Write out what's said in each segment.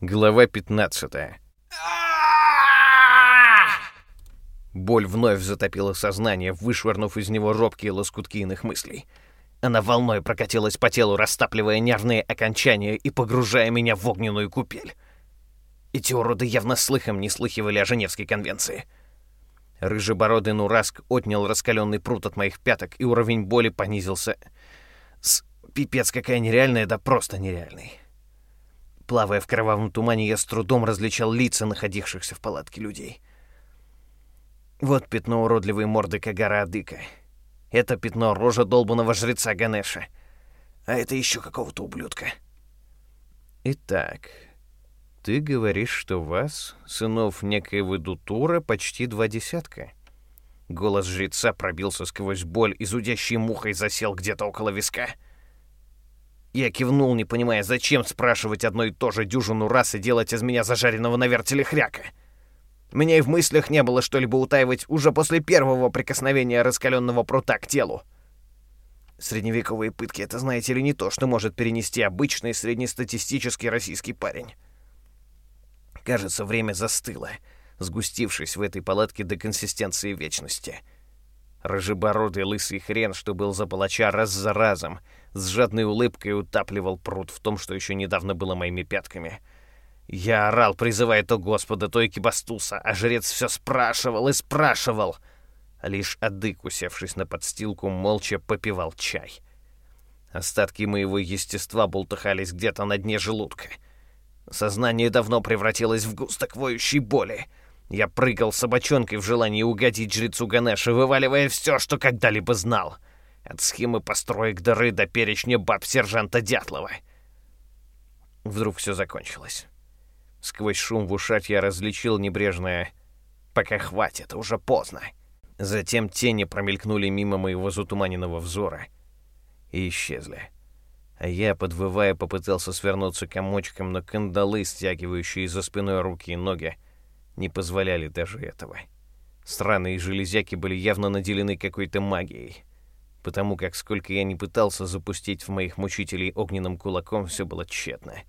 Глава 15. Боль вновь затопила сознание, вышвырнув из него робкие лоскутки иных мыслей. Она волной прокатилась по телу, растапливая нервные окончания и погружая меня в огненную купель. Эти уроды явно слыхом не слыхивали о Женевской конвенции. Рыжебородый Нураск отнял раскаленный прут от моих пяток, и уровень боли понизился с пипец какая нереальная, да просто нереальный. Плавая в кровавом тумане, я с трудом различал лица находившихся в палатке людей. Вот пятно уродливой морды Кагара Адыка. Это пятно рожа долбанного жреца Ганеша. А это еще какого-то ублюдка. Итак, ты говоришь, что вас, сынов некоего Дутура, почти два десятка. Голос жреца пробился сквозь боль и зудящей мухой засел где-то около виска. Я кивнул, не понимая, зачем спрашивать одно и то же дюжину раз и делать из меня зажаренного на вертеле хряка. Меня и в мыслях не было что-либо утаивать уже после первого прикосновения раскаленного прута к телу. Средневековые пытки — это, знаете ли, не то, что может перенести обычный среднестатистический российский парень. Кажется, время застыло, сгустившись в этой палатке до консистенции вечности. Рыжебородый лысый хрен, что был за палача раз за разом, с жадной улыбкой утапливал пруд в том, что еще недавно было моими пятками. Я орал, призывая то Господа, то Экибастуса, а жрец все спрашивал и спрашивал. Лишь Адык, усевшись на подстилку, молча попивал чай. Остатки моего естества бултыхались где-то на дне желудка — Сознание давно превратилось в густок воющей боли. Я прыгал собачонкой в желании угодить жрецу Ганеша, вываливая все, что когда-либо знал. От схемы построек дыры до перечня баб сержанта Дятлова. Вдруг все закончилось. Сквозь шум в ушах я различил небрежное «Пока хватит, уже поздно». Затем тени промелькнули мимо моего затуманенного взора и исчезли а я, подвывая, попытался свернуться комочком, но кандалы, стягивающие за спиной руки и ноги, не позволяли даже этого. Странные железяки были явно наделены какой-то магией, потому как сколько я не пытался запустить в моих мучителей огненным кулаком, все было тщетно.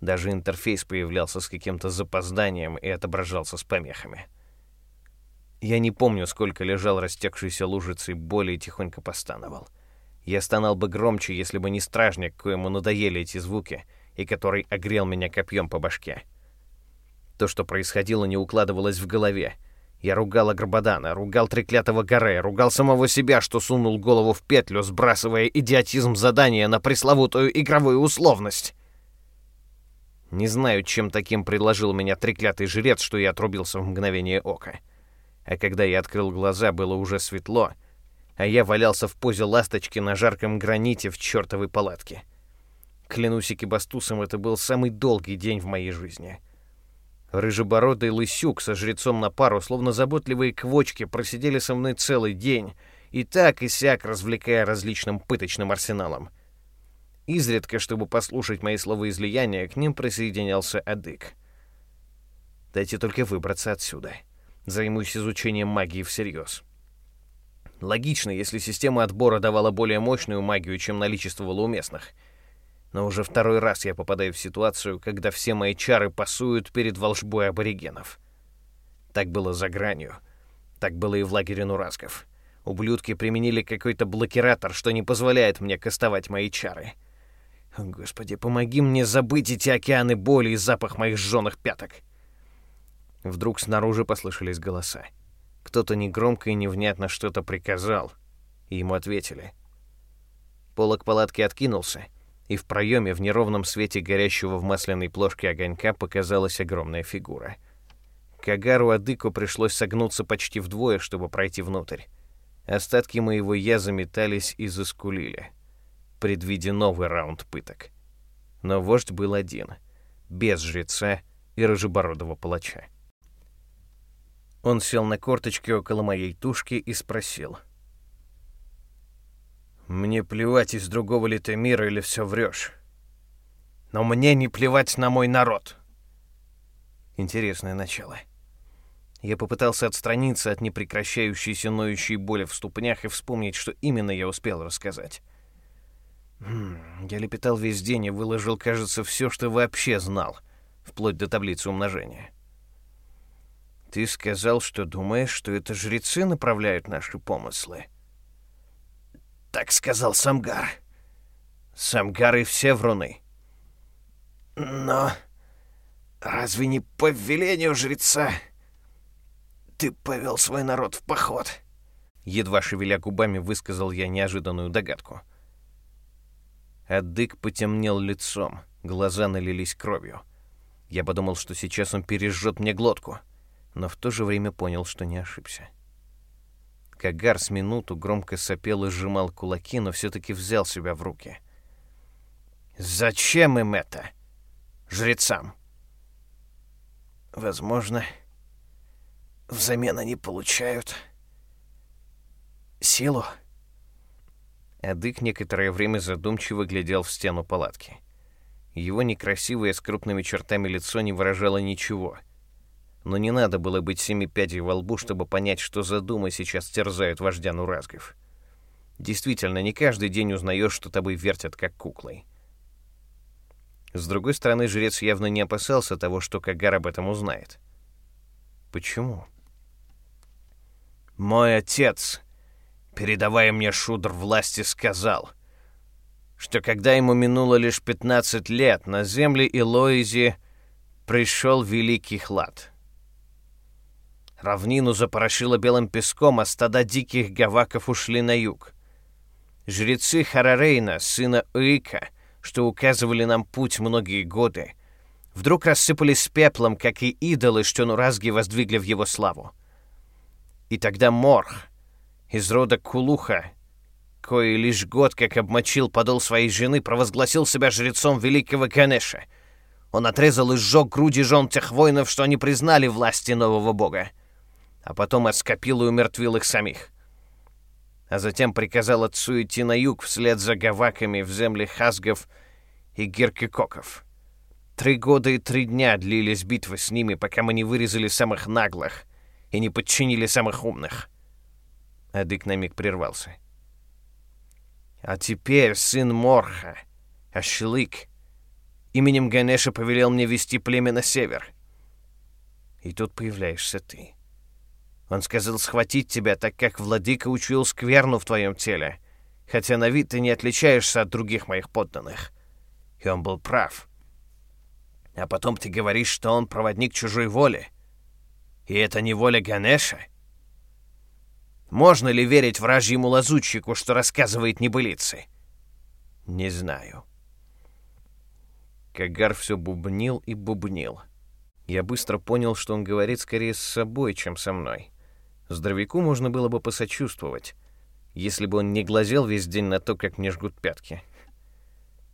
Даже интерфейс появлялся с каким-то запозданием и отображался с помехами. Я не помню, сколько лежал растекшейся лужицей боли и тихонько постановал — я стонал бы громче, если бы не стражник, коему надоели эти звуки, и который огрел меня копьем по башке. То, что происходило, не укладывалось в голове. Я ругал Аграбадана, ругал треклятого Гаре, ругал самого себя, что сунул голову в петлю, сбрасывая идиотизм задания на пресловутую игровую условность. Не знаю, чем таким предложил меня треклятый жрец, что я отрубился в мгновение ока. А когда я открыл глаза, было уже светло, а я валялся в позе ласточки на жарком граните в чертовой палатке. Клянусь Экибастусом, это был самый долгий день в моей жизни. Рыжебородый лысюк со жрецом на пару, словно заботливые квочки, просидели со мной целый день, и так и сяк развлекая различным пыточным арсеналом. Изредка, чтобы послушать мои словоизлияния, к ним присоединялся Адык. Дайте только выбраться отсюда. Займусь изучением магии всерьез. Логично, если система отбора давала более мощную магию, чем наличествовала у местных. Но уже второй раз я попадаю в ситуацию, когда все мои чары пасуют перед волшбой аборигенов. Так было за гранью. Так было и в лагере Нурасков. Ублюдки применили какой-то блокиратор, что не позволяет мне кастовать мои чары. Господи, помоги мне забыть эти океаны боли и запах моих сжёных пяток. Вдруг снаружи послышались голоса. Кто-то негромко и невнятно что-то приказал, и ему ответили. Полок палатки откинулся, и в проеме в неровном свете горящего в масляной плошке огонька показалась огромная фигура. Кагару Адыку пришлось согнуться почти вдвое, чтобы пройти внутрь. Остатки моего «я» заметались и заскулили, предвидя новый раунд пыток. Но вождь был один, без жреца и рыжебородого палача. Он сел на корточки около моей тушки и спросил. «Мне плевать, из другого ли ты мира или все врешь. Но мне не плевать на мой народ». Интересное начало. Я попытался отстраниться от непрекращающейся ноющей боли в ступнях и вспомнить, что именно я успел рассказать. Хм, я лепетал весь день и выложил, кажется, все, что вообще знал. вплоть до таблицы умножения. Ты сказал, что думаешь, что это жрецы направляют наши помыслы. Так сказал Самгар. Самгар и все вруны. Но разве не по велению жреца ты повел свой народ в поход? Едва шевеля губами, высказал я неожиданную догадку. Адык потемнел лицом, глаза налились кровью. Я подумал, что сейчас он пережжет мне глотку, но в то же время понял, что не ошибся. Кагар с минуту громко сопел и сжимал кулаки, но все-таки взял себя в руки. «Зачем им это? Жрецам?» «Возможно, взамен они получают силу». Адык некоторое время задумчиво глядел в стену палатки. Его некрасивое с крупными чертами лицо не выражало ничего — но не надо было быть семи пядей во лбу, чтобы понять, что за думы сейчас терзают вождя Нуразгов. Действительно, не каждый день узнаешь, что тобой вертят как куклой. С другой стороны, жрец явно не опасался того, что Кагар об этом узнает. Почему? «Мой отец, передавая мне шудр власти, сказал, что когда ему минуло лишь 15 лет, на земли Илоизи пришел великий хлад». Равнину запорошило белым песком, а стада диких гаваков ушли на юг. Жрецы Харарейна, сына Уика, что указывали нам путь многие годы, вдруг рассыпались пеплом, как и идолы, что Нуразги воздвигли в его славу. И тогда Морх, из рода Кулуха, кое лишь год как обмочил подол своей жены, провозгласил себя жрецом великого Ганеша. Он отрезал и сжег груди жен тех воинов, что они признали власти нового бога а потом оскопил и умертвил их самих. А затем приказал отцу идти на юг вслед за гаваками в земли хазгов и гиркикоков. Три года и три дня длились битвы с ними, пока мы не вырезали самых наглых и не подчинили самых умных. Адык на миг прервался. А теперь сын Морха, Ашлык, именем Ганеша повелел мне вести племя на север. И тут появляешься ты. Он сказал схватить тебя, так как владыка учуял скверну в твоем теле, хотя на вид ты не отличаешься от других моих подданных. И он был прав. А потом ты говоришь, что он проводник чужой воли. И это не воля Ганеша? Можно ли верить вражьему лазутчику, что рассказывает небылицы? Не знаю. Кагар все бубнил и бубнил. Я быстро понял, что он говорит скорее с собой, чем со мной. Здоровяку можно было бы посочувствовать, если бы он не глазел весь день на то, как мне жгут пятки.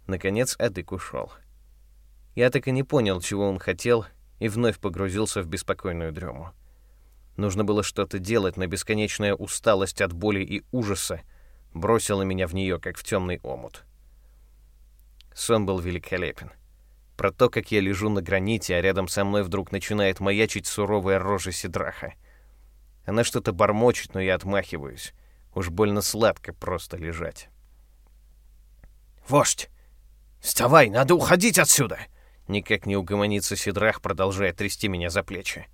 Наконец Адык ушел. Я так и не понял, чего он хотел, и вновь погрузился в беспокойную дрему. Нужно было что-то делать, но бесконечная усталость от боли и ужаса бросила меня в нее, как в темный омут. Сон был великолепен. Про то, как я лежу на граните, а рядом со мной вдруг начинает маячить суровая рожа Сидраха — она что-то бормочет, но я отмахиваюсь. Уж больно сладко просто лежать. «Вождь! Вставай, надо уходить отсюда!» Никак не угомонится Сидрах, продолжая трясти меня за плечи.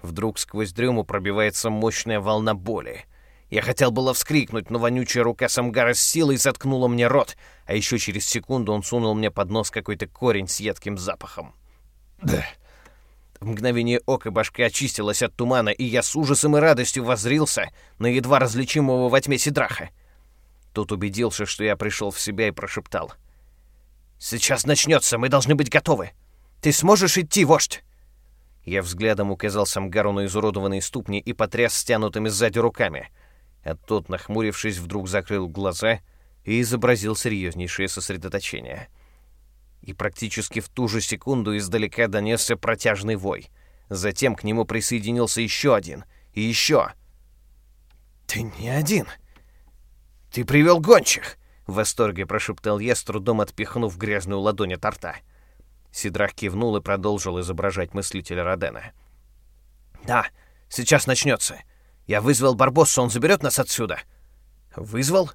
Вдруг сквозь дрему пробивается мощная волна боли. Я хотел было вскрикнуть, но вонючая рука Самгара с силой заткнула мне рот, а еще через секунду он сунул мне под нос какой-то корень с едким запахом. «Да!» В мгновение ока башка очистилась от тумана, и я с ужасом и радостью возрился на едва различимого во тьме Сидраха. Тут убедился, что я пришел в себя и прошептал. «Сейчас начнется, мы должны быть готовы. Ты сможешь идти, вождь?» Я взглядом указал Самгару на изуродованные ступни и потряс стянутыми сзади руками. А тот, нахмурившись, вдруг закрыл глаза и изобразил серьезнейшее сосредоточение — и практически в ту же секунду издалека донесся протяжный вой. Затем к нему присоединился еще один. И еще. «Ты не один. Ты привел гончих!» В восторге прошептал я, с трудом отпихнув грязную ладонь от рта. Сидрах кивнул и продолжил изображать мыслителя Родена. «Да, сейчас начнется. Я вызвал Барбосса, он заберет нас отсюда». «Вызвал?»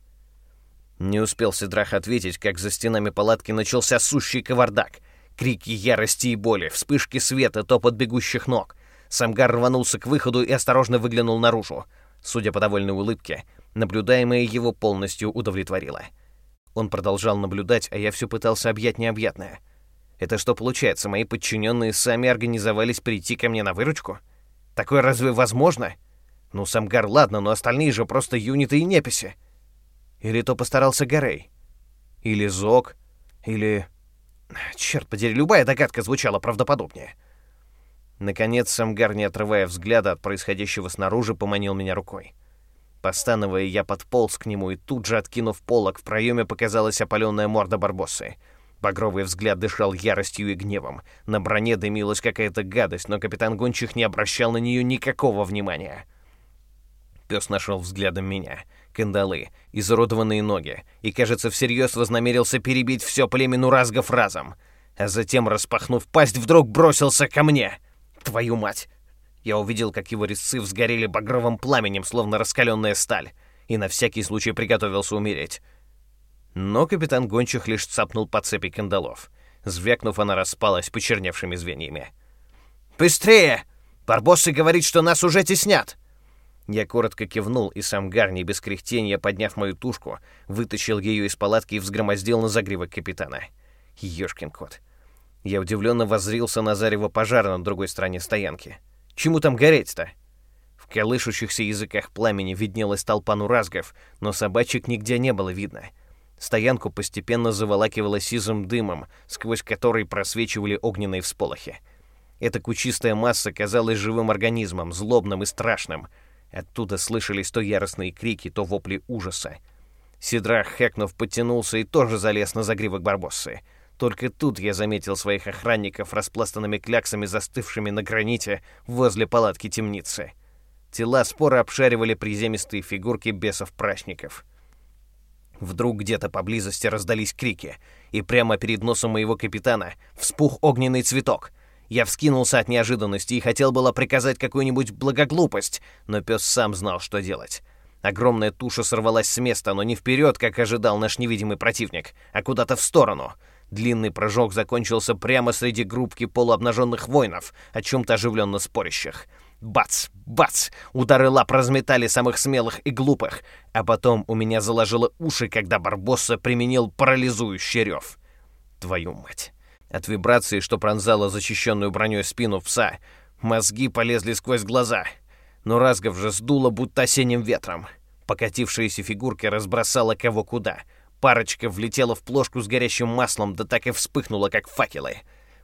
Не успел Сидрах ответить, как за стенами палатки начался сущий кавардак. Крики ярости и боли, вспышки света, топот бегущих ног. Самгар рванулся к выходу и осторожно выглянул наружу. Судя по довольной улыбке, наблюдаемое его полностью удовлетворило. Он продолжал наблюдать, а я все пытался объять необъятное. Это что получается, мои подчиненные сами организовались прийти ко мне на выручку? Такое разве возможно? Ну, Самгар, ладно, но остальные же просто юниты и неписи. Или то постарался Гарей? Или Зок? Или... Черт подери, любая догадка звучала правдоподобнее. Наконец, Самгар, не отрывая взгляда от происходящего снаружи, поманил меня рукой. Постановая, я подполз к нему, и тут же, откинув полок, в проеме показалась опаленная морда Барбоссы. Багровый взгляд дышал яростью и гневом. На броне дымилась какая-то гадость, но капитан Гончих не обращал на нее никакого внимания. Пес нашел взглядом меня. Кандалы, изуродованные ноги, и, кажется, всерьез вознамерился перебить все племя Нуразгов разом. А затем, распахнув пасть, вдруг бросился ко мне. Твою мать! Я увидел, как его резцы взгорели багровым пламенем, словно раскаленная сталь, и на всякий случай приготовился умереть. Но капитан Гончих лишь цапнул по цепи кандалов. Звякнув, она распалась почерневшими звеньями. «Быстрее! Барбоссы говорит, что нас уже теснят!» Я коротко кивнул, и сам Гарни, без кряхтения подняв мою тушку, вытащил ее из палатки и взгромоздил на загривок капитана. Ёшкин кот. Я удивленно воззрился на зарево пожара на другой стороне стоянки. Чему там гореть-то? В колышущихся языках пламени виднелась толпа нуразгов, но собачек нигде не было видно. Стоянку постепенно заволакивало сизым дымом, сквозь который просвечивали огненные всполохи. Эта кучистая масса казалась живым организмом, злобным и страшным — Оттуда слышались то яростные крики, то вопли ужаса. Сидрах, хэкнув, подтянулся и тоже залез на загривок Барбоссы. Только тут я заметил своих охранников распластанными кляксами, застывшими на граните возле палатки темницы. Тела споро обшаривали приземистые фигурки бесов-прачников. Вдруг где-то поблизости раздались крики, и прямо перед носом моего капитана вспух огненный цветок — я вскинулся от неожиданности и хотел было приказать какую-нибудь благоглупость, но пес сам знал, что делать. Огромная туша сорвалась с места, но не вперед, как ожидал наш невидимый противник, а куда-то в сторону. Длинный прыжок закончился прямо среди группки полуобнаженных воинов, о чем-то оживленно спорящих. Бац! Бац! Удары лап разметали самых смелых и глупых, а потом у меня заложило уши, когда Барбосса применил парализующий рев. Твою мать! От вибрации, что пронзала защищенную броней спину пса, мозги полезли сквозь глаза. Но Разгов же сдуло будто осенним ветром. Покатившиеся фигурки разбросала кого куда. Парочка влетела в плошку с горящим маслом, да так и вспыхнула, как факелы.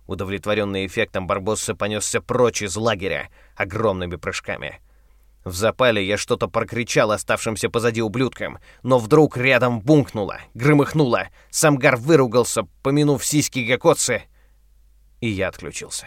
Удовлетворенный эффектом, Барбосса понесся прочь из лагеря огромными прыжками. В запале я что-то прокричал оставшимся позади ублюдкам, но вдруг рядом бункнуло, громыхнуло. Самгар выругался, помянув сиськи Гакоцы, и я отключился.